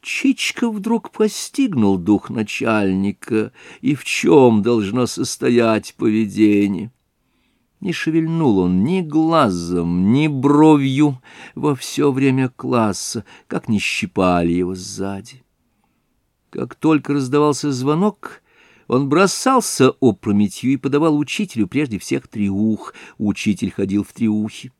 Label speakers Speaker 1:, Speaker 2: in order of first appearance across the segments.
Speaker 1: Чичка вдруг постигнул дух начальника и в чем должно состоять поведение. Не шевельнул он ни глазом, ни бровью во все время класса, как не щипали его сзади. Как только раздавался звонок, он бросался опрометью и подавал учителю прежде всех триух. Учитель ходил в триухе.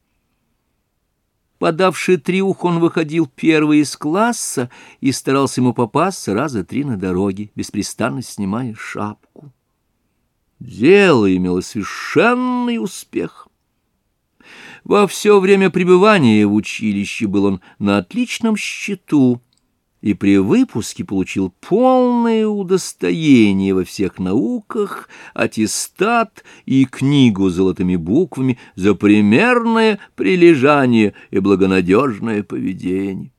Speaker 1: Подавший триух, он выходил первый из класса и старался ему попасться раза три на дороге, беспрестанно снимая шапку. Дело имело совершенный успех. Во все время пребывания в училище был он на отличном счету, и при выпуске получил полное удостоение во всех науках, аттестат и книгу с золотыми буквами за примерное прилежание и благонадежное поведение.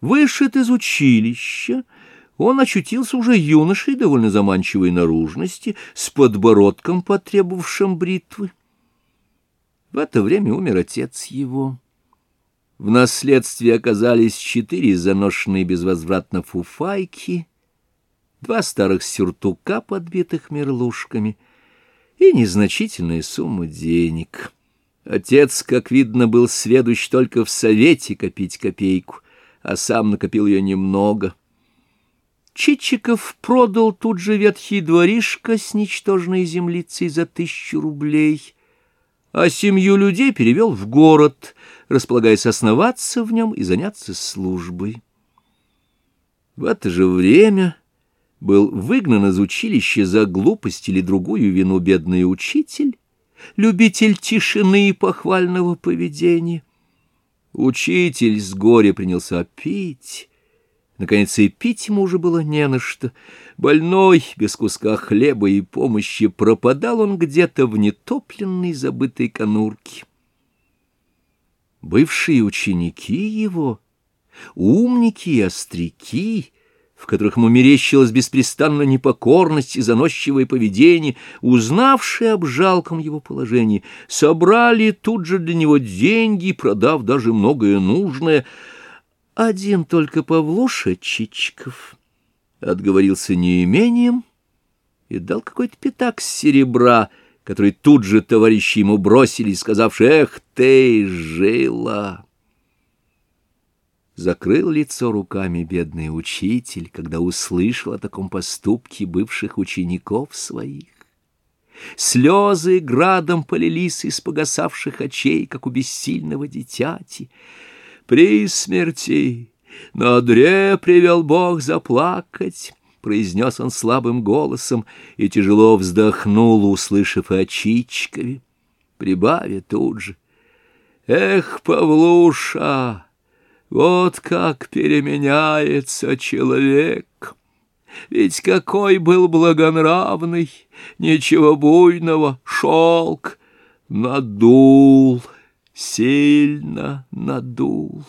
Speaker 1: Вышед из училища, он очутился уже юношей довольно заманчивой наружности, с подбородком, потребовавшим бритвы. В это время умер отец его. В наследстве оказались четыре заношенные безвозвратно фуфайки, два старых сюртука, подбитых мерлушками, и незначительная сумма денег. Отец, как видно, был сведущ только в совете копить копейку, а сам накопил ее немного. Чичиков продал тут же ветхий дворишко с ничтожной землицей за тысячу рублей, а семью людей перевел в город — располагаясь основаться в нем и заняться службой. В это же время был выгнан из училища за глупость или другую вину бедный учитель, любитель тишины и похвального поведения. Учитель с горя принялся пить. Наконец и пить ему уже было не на что. Больной, без куска хлеба и помощи, пропадал он где-то в нетопленной забытой конурке бывшие ученики его, умники и остряки, в которых ему мерещилась беспрестанно непокорность и заносчивое поведение, узнавшие об жалком его положении, собрали тут же для него деньги, продав даже многое нужное. Один только Павлуша Чичиков отговорился неимением и дал какой-то пятак серебра — который тут же товарищи ему бросили, сказавши «Эх ты, жила!» Закрыл лицо руками бедный учитель, когда услышал о таком поступке бывших учеников своих. Слезы градом полились из погасавших очей, как у бессильного дитяти. При смерти на одре привел Бог заплакать, — произнес он слабым голосом и тяжело вздохнул, услышав о Чичкове, прибавя тут же. «Эх, Павлуша, вот как переменяется человек!» Ведь какой был благонравный, ничего буйного, шелк, надул, сильно надул.